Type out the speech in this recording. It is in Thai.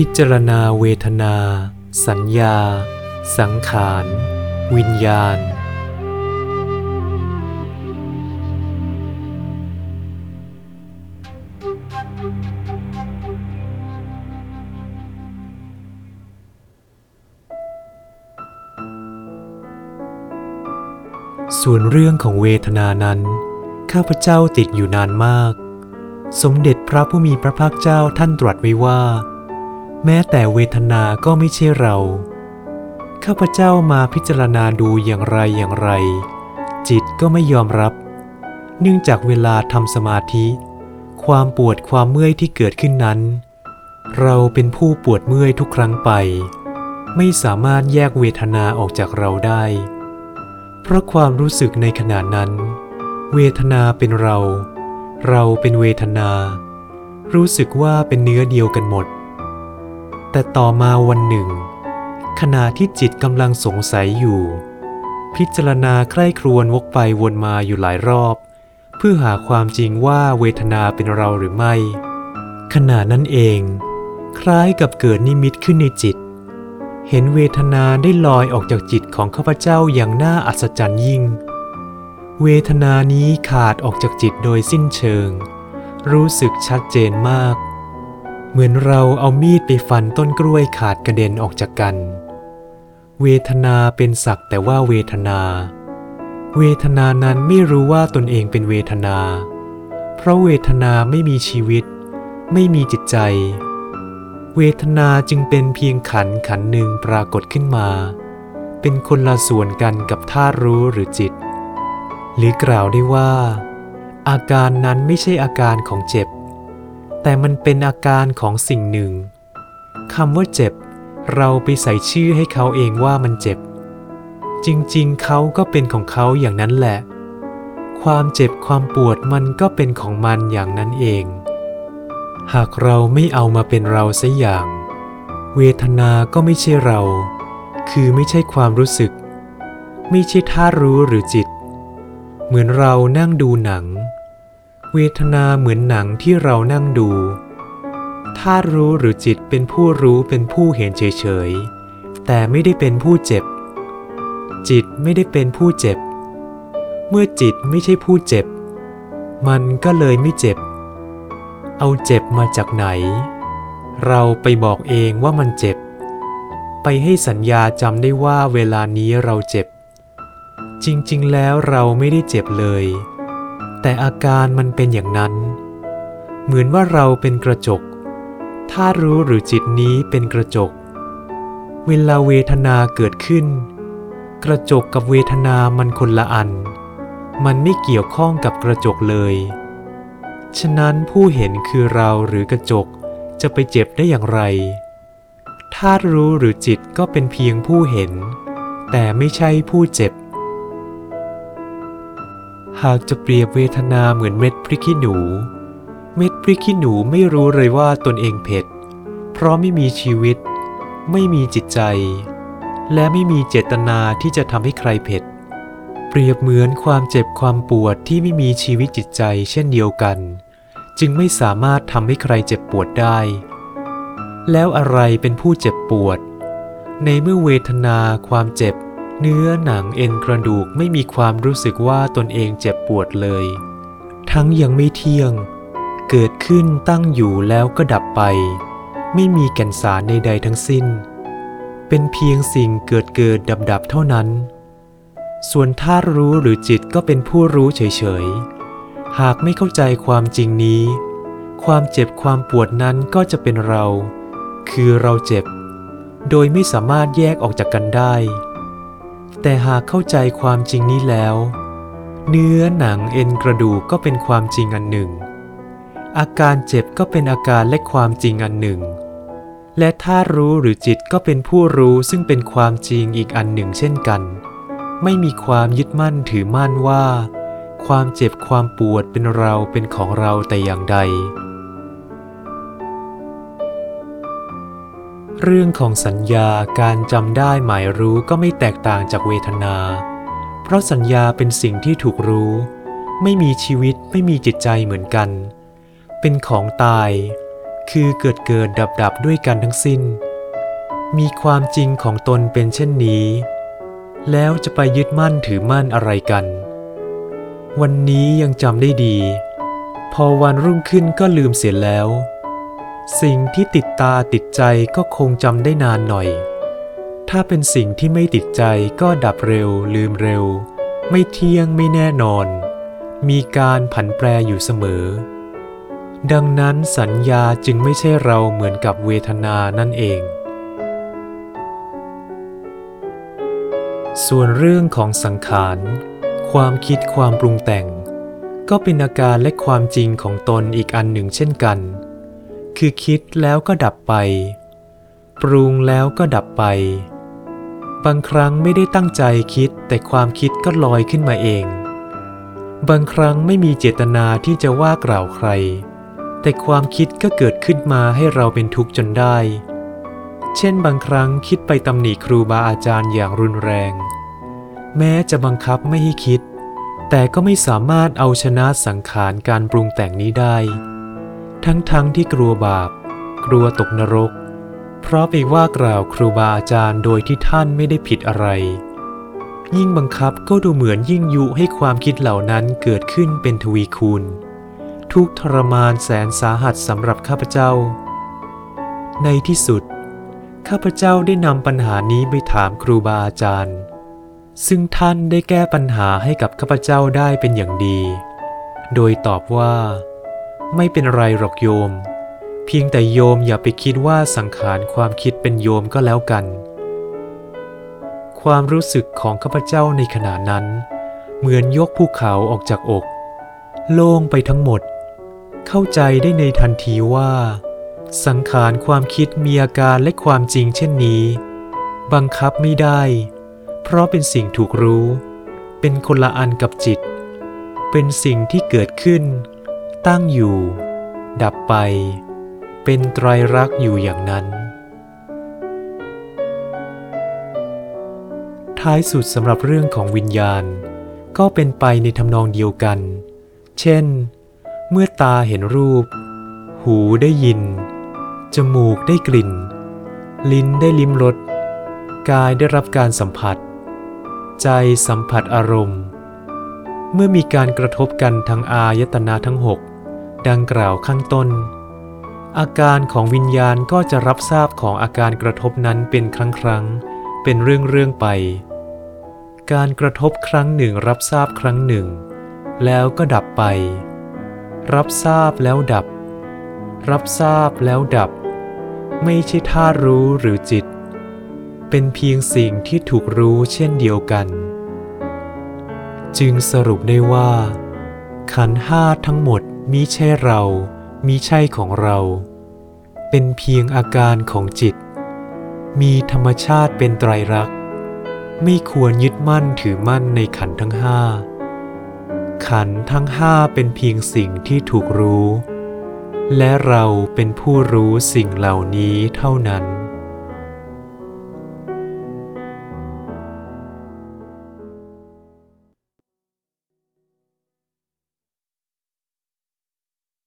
พิจารณาเวทนา สัญญา สังขาร วิญญาณ ส่วนเรื่องของเวทนานั้น ข้าพเจ้าติดอยู่นานมาก สมเด็จพระผู้มีพระภาคเจ้าท่านตรัสไว้ว่า แม้แต่เวทนาก็ไม่ใช่เรา ข้าพเจ้ามาพิจารณาดูอย่างไรอย่างไร จิตก็ไม่ยอมรับ เนื่องจากเวลาทำสมาธิ ความปวดความเมื่อยที่เกิดขึ้นนั้น เราเป็นผู้ปวดเมื่อยทุกครั้งไป ไม่สามารถแยกเวทนาออกจากเราได้ เพราะความรู้สึกในขณะนั้น เวทนาเป็นเรา เราเป็นเวทนา รู้สึกว่าเป็นเนื้อเดียวกันหมด แต่ต่อมาวันหนึ่ง ขณะที่จิตกำลังสงสัยอยู่ พิจารณาใคร่ครวญวกไปวนมาอยู่หลายรอบ เพื่อหาความจริงว่าเวทนาเป็นเราหรือไม่ ขณะนั้นเอง คล้ายกับเกิดนิมิตขึ้นในจิต เห็นเวทนาได้ลอยออกจากจิตของข้าพเจ้าอย่างน่าอัศจรรย์ยิ่ง เวทนานี้ขาดออกจากจิตโดยสิ้นเชิง รู้สึกชัดเจนมาก เหมือนเราเอามีดไปฟันต้นกล้วยขาดกระเด็นออกจากกัน เวทนาเป็นสักแต่ว่าเวทนา เวทนานั้นไม่รู้ว่าตนเองเป็นเวทนา เพราะเวทนาไม่มีชีวิต ไม่มีจิตใจ เวทนาจึงเป็นเพียงขันขันหนึ่งปรากฏขึ้นมา เป็นคนละส่วนกันกับธาตุรู้หรือจิต หรือกล่าวได้ว่า อาการนั้นไม่ใช่อาการของเจ็บ แต่มันเป็นอาการของสิ่งหนึ่งคำว่าเจ็บ เราไปใส่ชื่อให้เขาเองว่ามันเจ็บ จริงๆ เขาก็เป็นของเขาอย่างนั้นแหละ ความเจ็บความปวดมันก็เป็นของมันอย่างนั้นเอง หากเราไม่เอามาเป็นเราสัอย่าง เวทนาก็ไม่ใช่เรา คือไม่ใช่ความรู้สึก ไม่ใช่ท่าตุรู้หรือจิต เหมือนเรานั่งดูหนัง เวทนาเหมือนหนังที่เรานั่งดูท่าตุรู้หรือจิตเป็นผู้รู้เป็นผู้เห็นเฉยๆ แต่ไม่ได้เป็นผู้เจ็บ จิตไม่ได้เป็นผู้เจ็บ เมื่อจิตไม่ใช่ผู้เจ็บ มันก็เลยไม่เจ็บ เอาเจ็บมาจากไหน เราไปบอกเองว่ามันเจ็บ ไปให้สัญญาจำได้ว่าเวลานี้เราเจ็บ จริงๆ แล้วเราไม่ได้เจ็บเลย แต่อาการมันเป็นอย่างนั้น เหมือนว่าเราเป็นกระจก ถ้ารู้หรือจิตนี้เป็นกระจก เวลาเวทนาเกิดขึ้น กระจกกับเวทนามันคนละอัน มันไม่เกี่ยวข้องกับกระจกเลย ฉะนั้นผู้เห็นคือเราหรือกระจกจะไปเจ็บได้อย่างไรธาตุรู้หรือจิตก็เป็นเพียงผู้เห็น แต่ไม่ใช่ผู้เจ็บ หากจะเปรียบเวทนาเหมือนเม็ดพริกขี้หนู เม็ดพริกขี้หนูไม่รู้เลยว่าตนเองเผ็ด เพราะไม่มีชีวิต ไม่มีจิตใจ และไม่มีเจตนาที่จะทำให้ใครเผ็ด เปรียบเหมือนความเจ็บความปวดที่ไม่มีชีวิตจิตใจเช่นเดียวกัน จึงไม่สามารถทำให้ใครเจ็บปวดได้ แล้วอะไรเป็นผู้เจ็บปวด ในเมื่อเวทนาความเจ็บ เนื้อหนังเอ็นกระดูกไม่มีความรู้สึกว่าตนเองเจ็บปวดเลย ทั้งยังไม่เที่ยง เกิดขึ้นตั้งอยู่แล้วก็ดับไป ไม่มีแก่นสารใดๆทั้งสิ้น เป็นเพียงสิ่งเกิดเกิดดับดับเท่านั้น ส่วนธาตุรู้หรือจิตก็เป็นผู้รู้เฉยๆ หากไม่เข้าใจความจริงนี้ ความเจ็บความปวดนั้นก็จะเป็นเรา คือเราเจ็บ โดยไม่สามารถแยกออกจากกันได้ แต่หากเข้าใจความจริงนี้แล้ว เนื้อหนังเอ็นกระดูกก็เป็นความจริงอันหนึ่ง อาการเจ็บก็เป็นอาการและความจริงอันหนึ่ง และถ้ารู้หรือจิตก็เป็นผู้รู้ซึ่งเป็นความจริงอีกอันหนึ่งเช่นกัน ไม่มีความยึดมั่นถือมั่นว่า ความเจ็บความปวดเป็นเราเป็นของเราแต่อย่างใด เรื่องของสัญญาการจำได้หมายรู้ก็ไม่แตกต่างจากเวทนา เพราะสัญญาเป็นสิ่งที่ถูกรู้ ไม่มีชีวิตไม่มีจิตใจเหมือนกัน เป็นของตาย คือเกิดเกิดดับดับด้วยกันทั้งสิ้น มีความจริงของตนเป็นเช่นนี้ แล้วจะไปยึดมั่นถือมั่นอะไรกัน วันนี้ยังจำได้ดี พอวันรุ่งขึ้นก็ลืมเสียแล้ว สิ่งที่ติดตาติดใจก็คงจำได้นานหน่อย ถ้าเป็นสิ่งที่ไม่ติดใจก็ดับเร็วลืมเร็ว ไม่เที่ยงไม่แน่นอน มีการผันแปรอยู่เสมอ ดังนั้นสัญญาจึงไม่ใช่เราเหมือนกับเวทนานั่นเอง ส่วนเรื่องของสังขาร ความคิดความปรุงแต่ง ก็เป็นอาการและความจริงของตนอีกอันหนึ่งเช่นกัน คือคิดแล้วก็ดับไป ปรุงแล้วก็ดับไป บางครั้งไม่ได้ตั้งใจคิดแต่ความคิดก็ลอยขึ้นมาเอง บางครั้งไม่มีเจตนาที่จะว่ากล่าวใคร แต่ความคิดก็เกิดขึ้นมาให้เราเป็นทุกข์จนได้ เช่นบางครั้งคิดไปตำหนิครูบาอาจารย์อย่างรุนแรง แม้จะบังคับไม่ให้คิด แต่ก็ไม่สามารถเอาชนะสังขารการปรุงแต่งนี้ได้ ทั้งๆทที่กลัวบาป กลัวตกนรก เพราะไปว่ากล่าวครูบาอาจารย์โดยที่ท่านไม่ได้ผิดอะไร ยิ่งบังคับก็ดูเหมือนยิ่งยุให้ความคิดเหล่านั้นเกิดขึ้นเป็นทวีคูณ ทุกทรมานแสนสาหัสสำหรับข้าพเจ้า ในที่สุด ข้าพเจ้าได้นำปัญหานี้ไปถามครูบาอาจารย์ ซึ่งท่านได้แก้ปัญหาให้กับข้าพเจ้าได้เป็นอย่างดี โดยตอบว่า ไม่เป็นไรหรอกโยม เพียงแต่โยมอย่าไปคิดว่าสังขารความคิดเป็นโยมก็แล้วกัน ความรู้สึกของข้าพเจ้าในขณะนั้น เหมือนยกภูเขาออกจากอก โล่งไปทั้งหมด เข้าใจได้ในทันทีว่า สังขารความคิดมีอาการและความจริงเช่นนี้ บังคับไม่ได้ เพราะเป็นสิ่งถูกรู้ เป็นคนละอันกับจิต เป็นสิ่งที่เกิดขึ้น ตั้งอยู่ ดับไป เป็นไตรลักษ์อยู่อย่างนั้น ท้ายสุดสำหรับเรื่องของวิญญาณ ก็เป็นไปในทำนองเดียวกัน เช่น เมื่อตาเห็นรูป หูได้ยิน จมูกได้กลิ่น ลิ้นได้ลิ้มรส กายได้รับการสัมผัส ใจสัมผัสอารมณ์เมื่อมีการกระทบกันทางอายตนะทั้งหก ดังกล่าวข้างต้น อาการของวิญญาณก็จะรับทราบของอาการกระทบนั้นเป็นครั้งครั้งเป็นเรื่องเรื่องๆไป การกระทบครั้งหนึ่งรับทราบครั้งหนึ่ง แล้วก็ดับไป รับทราบแล้วดับ รับทราบแล้วดับ ไม่ใช่ท่ารู้หรือจิต เป็นเพียงสิ่งที่ถูกรู้เช่นเดียวกัน จึงสรุปได้ว่า ขันห้าทั้งหมด มิใช่เรา มิใช่ของเรา เป็นเพียงอาการของจิต มีธรรมชาติเป็นไตรลักษณ์ ไม่ควรยึดมั่นถือมั่นในขันทั้งห้า ขันทั้งห้าเป็นเพียงสิ่งที่ถูกรู้ และเราเป็นผู้รู้สิ่งเหล่านี้เท่านั้น